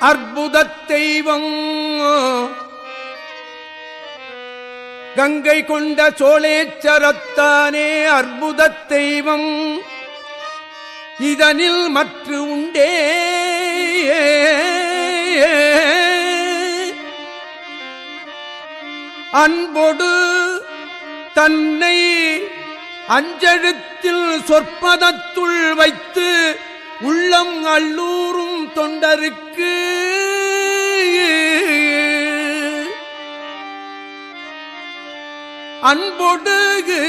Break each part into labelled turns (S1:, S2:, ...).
S1: அற்புதத் தெய்வம். கங்கை கொண்ட சோழேச்சரத்தானே அற்புதத் தெய்வம். இதனில் மற்ற உண்டே. அன்பொடு தன்னை அஞ்செழுத்தில் சொற்பதத்துள் வைத்து உள்ளம் அள்ளூரும் தொண்டருக்கு அன்பொடுகு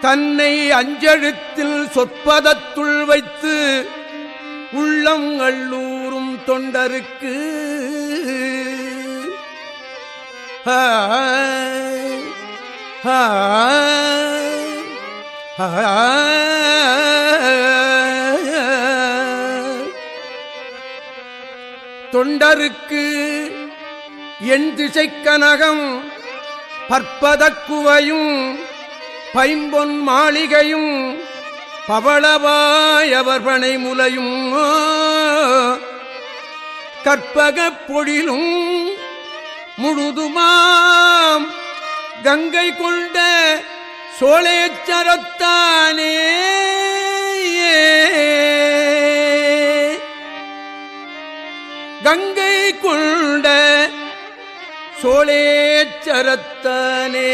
S1: தன்னை அஞ்செழுத்தில் சொற்பதத்துள் வைத்து உள்ளம் அள்ளூரும் தொண்டருக்கு ஆ, ஆ, ஆ. தொண்டருக்கு என் திசைக்கனகம் பற்பதக்குவையும் பைம்பொன் மாளிகையும் பவளவாயவர் பனை முலையும். கற்பகப் பொழிலும் முழுதுமாம் கங்கை கொண்ட சோழேச்சரத்தானே. கங்கை கொண்ட சோழேச்சரத்தானே.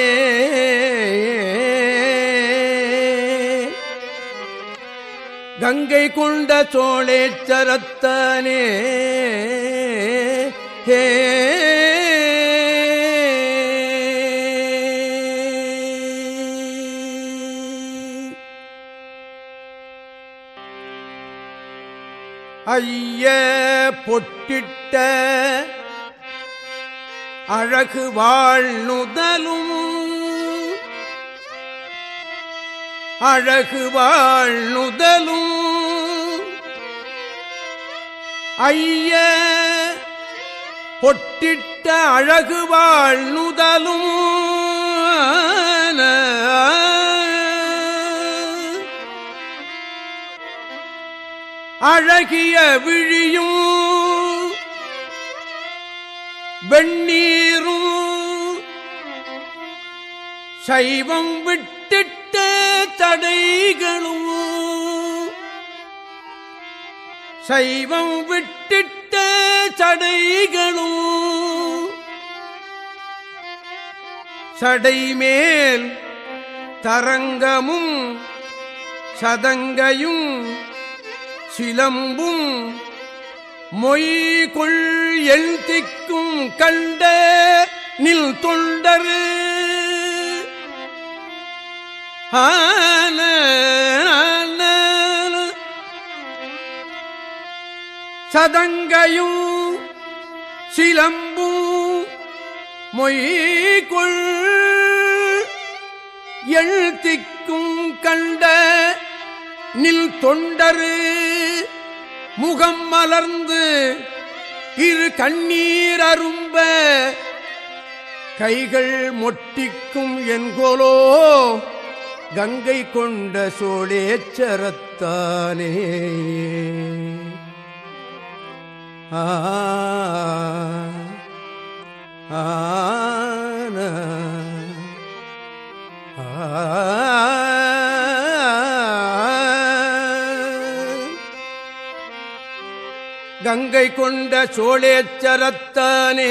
S1: கங்கை கொண்ட சோழேச்சரத்தானே. ஹே ஐய பொட்டிட்ட அழகு வாழ்நுதலும் அழகு வாழ்நுதலும். ஐய பொட்டிட்ட அழகு வாழ்நுதலும். அழகிய விழியும் வெண்ணீரும் சைவம் விட்டிட்டு தடைகளும் சைவம் விட்டிட்டு தடைகளும் சடைமேல் தரங்கமும் சதங்கையும் சிலம்பும் மொய் கொள் எழுத்திக்கும் கண்ட நில் தொண்டரு. ஆன சதங்கையும் சிலம்பும் மொய்கொள் எழுத்திக்கும் கண்ட நில் தொண்டரு. முகம் மலர்ந்து இரு கண்ணீர் அரும்ப கைகள் மொட்டிக்கும் என்கோலோ கங்கை கொண்ட சோழேச்சரத்தானே. ஆ. கங்கை கொண்ட சோழேச்சரத்தானே?